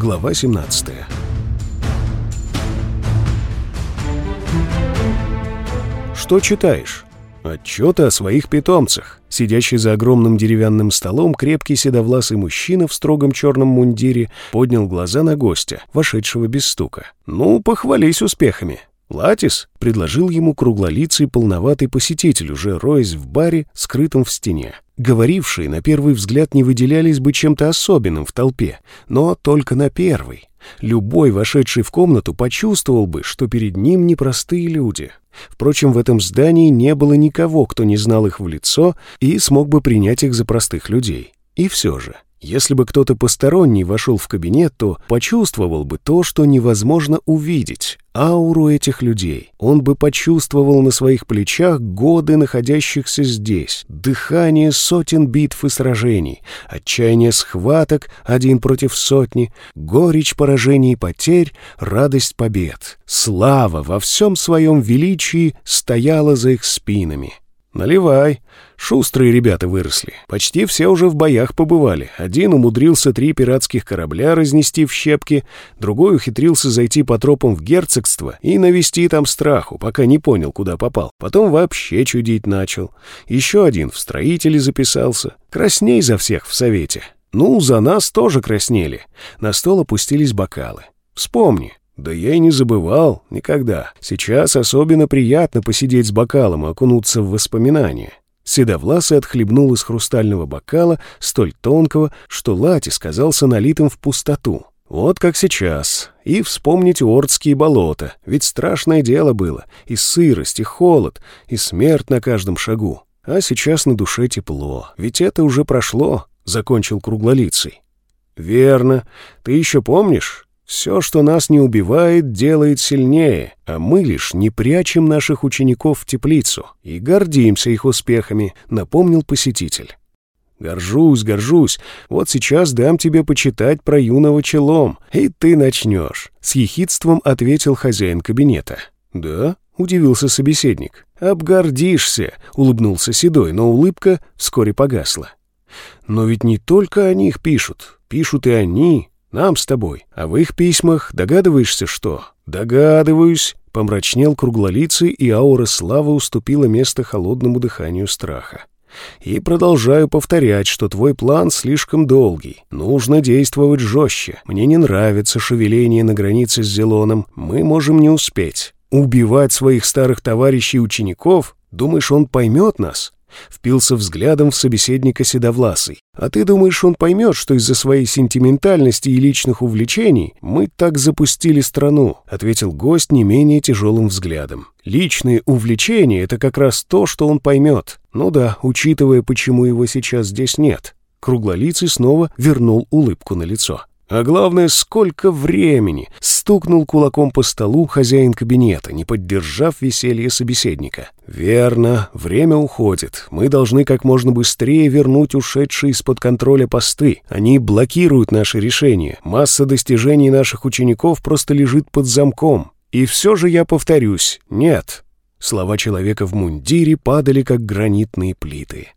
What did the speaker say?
Глава 17 Что читаешь? Отчеты о своих питомцах. Сидящий за огромным деревянным столом крепкий седовласый мужчина в строгом черном мундире поднял глаза на гостя, вошедшего без стука. «Ну, похвались успехами». «Латис?» — предложил ему круглолицый полноватый посетитель, уже роясь в баре, скрытом в стене. Говорившие на первый взгляд не выделялись бы чем-то особенным в толпе, но только на первый. Любой, вошедший в комнату, почувствовал бы, что перед ним непростые люди. Впрочем, в этом здании не было никого, кто не знал их в лицо и смог бы принять их за простых людей. И все же, если бы кто-то посторонний вошел в кабинет, то почувствовал бы то, что невозможно увидеть, ауру этих людей. Он бы почувствовал на своих плечах годы находящихся здесь, дыхание сотен битв и сражений, отчаяние схваток один против сотни, горечь поражений и потерь, радость побед. Слава во всем своем величии стояла за их спинами. «Наливай. Шустрые ребята выросли. Почти все уже в боях побывали. Один умудрился три пиратских корабля разнести в щепки, другой ухитрился зайти по тропам в герцогство и навести там страху, пока не понял, куда попал. Потом вообще чудить начал. Еще один в строители записался. Красней за всех в совете. Ну, за нас тоже краснели. На стол опустились бокалы. Вспомни, да я и не забывал, никогда. Сейчас особенно приятно посидеть с бокалом и окунуться в воспоминания. Седовласый отхлебнул из хрустального бокала, столь тонкого, что латис казался налитым в пустоту. Вот как сейчас. И вспомнить Ордские болота, ведь страшное дело было. И сырость, и холод, и смерть на каждом шагу. А сейчас на душе тепло, ведь это уже прошло, — закончил круглолицый. «Верно. Ты еще помнишь? Все, что нас не убивает, делает сильнее, а мы лишь не прячем наших учеников в теплицу и гордимся их успехами», — напомнил посетитель. «Горжусь, горжусь. Вот сейчас дам тебе почитать про юного челом, и ты начнешь», — с ехидством ответил хозяин кабинета. «Да?» — удивился собеседник. «Обгордишься», — улыбнулся Седой, но улыбка вскоре погасла. «Но ведь не только о них пишут. Пишут и они, нам с тобой. А в их письмах догадываешься, что? Догадываюсь. Помрачнел круглолицый, и аура славы уступила место холодному дыханию страха. И продолжаю повторять, что твой план слишком долгий. Нужно действовать жестче. Мне не нравится шевеление на границе с Зелоном. Мы можем не успеть. Убивать своих старых товарищей учеников? Думаешь, он поймет нас? Впился взглядом в собеседника Седовласый. «А ты думаешь, он поймет, что из-за своей сентиментальности и личных увлечений мы так запустили страну?» — ответил гость не менее тяжелым взглядом. «Личные увлечения — это как раз то, что он поймет. Ну да, учитывая, почему его сейчас здесь нет». Круглолицый снова вернул улыбку на лицо. А главное, сколько времени! Стукнул кулаком по столу хозяин кабинета, не поддержав веселье собеседника. Верно, время уходит. Мы должны как можно быстрее вернуть ушедшие из-под контроля посты. Они блокируют наши решения. Масса достижений наших учеников просто лежит под замком. И все же я повторюсь, нет. Слова человека в мундире падали, как гранитные плиты.